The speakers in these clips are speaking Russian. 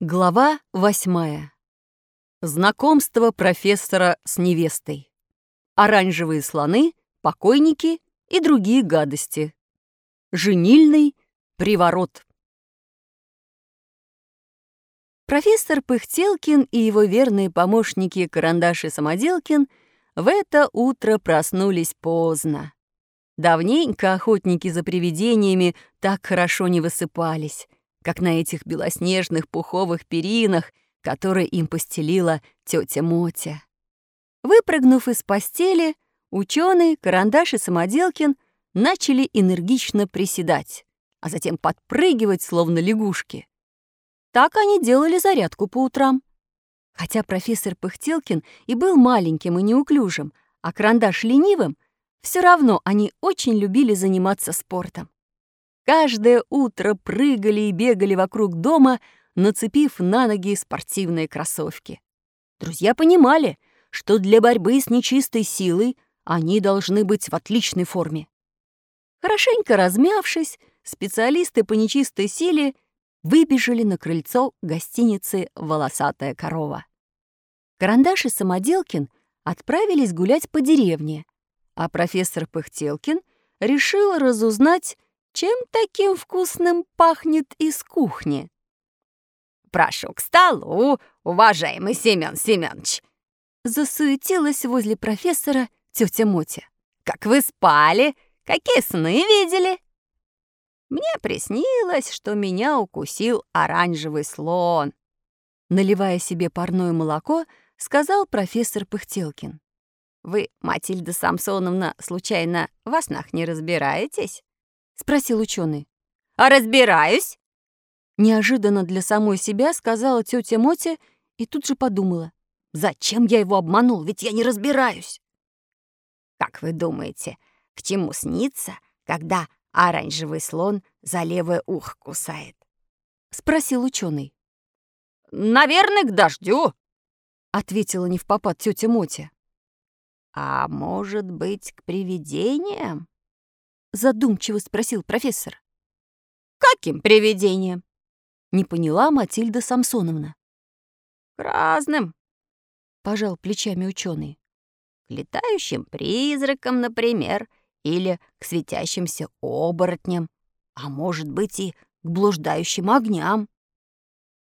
Глава восьмая. Знакомство профессора с невестой. Оранжевые слоны, покойники и другие гадости. Женильный приворот. Профессор Пыхтелкин и его верные помощники Карандаш и Самоделкин в это утро проснулись поздно. Давненько охотники за привидениями так хорошо не высыпались как на этих белоснежных пуховых перинах, которые им постелила тетя Мотя. Выпрыгнув из постели, ученый, карандаш и самоделкин начали энергично приседать, а затем подпрыгивать, словно лягушки. Так они делали зарядку по утрам. Хотя профессор Пыхтелкин и был маленьким и неуклюжим, а карандаш ленивым, все равно они очень любили заниматься спортом. Каждое утро прыгали и бегали вокруг дома, нацепив на ноги спортивные кроссовки. Друзья понимали, что для борьбы с нечистой силой они должны быть в отличной форме. Хорошенько размявшись, специалисты по нечистой силе выбежали на крыльцо гостиницы «Волосатая корова». Карандаш и Самоделкин отправились гулять по деревне, а профессор Пыхтелкин решил разузнать, чем таким вкусным пахнет из кухни? «Прошу к столу, уважаемый Семен Семенович!» Засуетилась возле профессора тетя Мотя. «Как вы спали? Какие сны видели?» Мне приснилось, что меня укусил оранжевый слон. Наливая себе парное молоко, сказал профессор Пыхтелкин. «Вы, Матильда Самсоновна, случайно во снах не разбираетесь?» — спросил ученый. «А разбираюсь!» Неожиданно для самой себя сказала тетя Мотя и тут же подумала. «Зачем я его обманул? Ведь я не разбираюсь!» «Как вы думаете, к чему снится, когда оранжевый слон за левое ухо кусает?» — спросил ученый. «Наверное, к дождю», — ответила не в попад тетя Мотя. «А может быть, к привидениям?» Задумчиво спросил профессор. «Каким привидением?» — не поняла Матильда Самсоновна. «К разным», — пожал плечами ученый. «К летающим призракам, например, или к светящимся оборотням, а может быть и к блуждающим огням».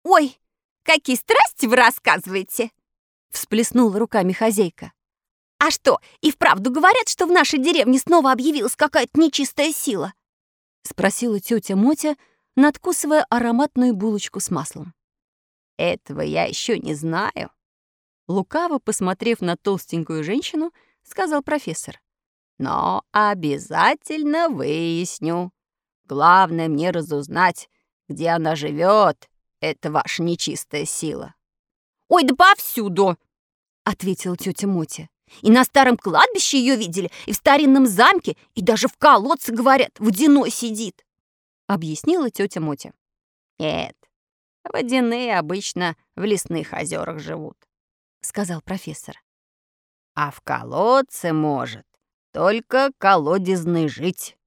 «Ой, какие страсти вы рассказываете!» — всплеснула руками хозяйка. «А что, и вправду говорят, что в нашей деревне снова объявилась какая-то нечистая сила?» — спросила тетя Мотя, надкусывая ароматную булочку с маслом. «Этого я еще не знаю», — лукаво посмотрев на толстенькую женщину, сказал профессор. «Но обязательно выясню. Главное мне разузнать, где она живет, это ваша нечистая сила». «Ой, да повсюду!» — ответила тетя Мотя. И на старом кладбище ее видели, и в старинном замке, и даже в колодце, говорят, водяной сидит», — объяснила тетя Мотя. «Нет, водяные обычно в лесных озерах живут», — сказал профессор. «А в колодце может только колодезный жить.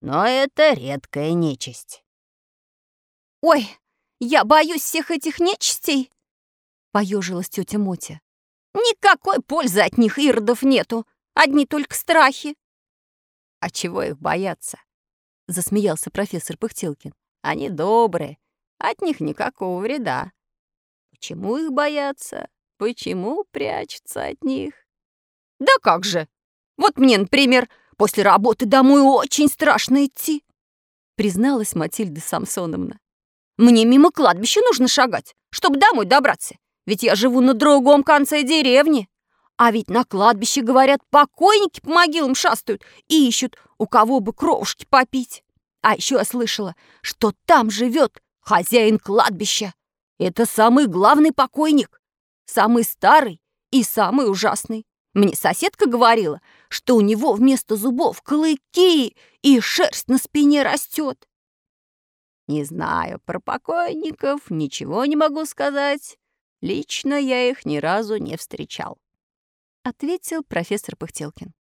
Но это редкая нечисть». «Ой, я боюсь всех этих нечистей», — поежилась тетя Мотя. Никакой пользы от них иродов нету, одни только страхи. А чего их бояться? Засмеялся профессор Пыхтелкин. Они добрые, от них никакого вреда. Почему их боятся? Почему прячутся от них? Да как же! Вот мне, например, после работы домой очень страшно идти, призналась Матильда Самсоновна. Мне мимо кладбища нужно шагать, чтобы домой добраться. Ведь я живу на другом конце деревни. А ведь на кладбище, говорят, покойники по могилам шастают и ищут, у кого бы кровушки попить. А еще я слышала, что там живет хозяин кладбища. Это самый главный покойник, самый старый и самый ужасный. Мне соседка говорила, что у него вместо зубов клыки и шерсть на спине растет. Не знаю про покойников, ничего не могу сказать. Лично я их ни разу не встречал», — ответил профессор Пыхтелкин.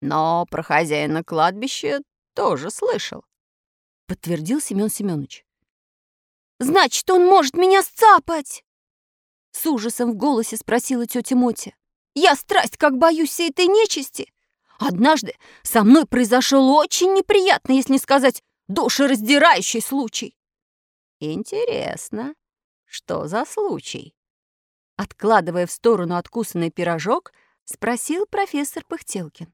«Но про хозяина кладбища тоже слышал», — подтвердил Семён Семёныч. Значит, он может меня сцапать!» С ужасом в голосе спросила тетя Мотя. «Я страсть как боюсь всей этой нечисти. Однажды со мной произошел очень неприятный, если не сказать душераздирающий случай». «Интересно, что за случай?» Откладывая в сторону откусанный пирожок, спросил профессор Пыхтелкин.